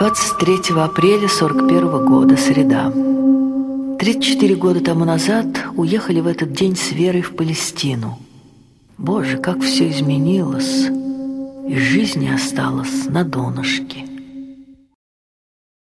23 апреля 41 года, среда. 34 года тому назад уехали в этот день с Верой в Палестину. Боже, как все изменилось, и жизни осталось на донышке.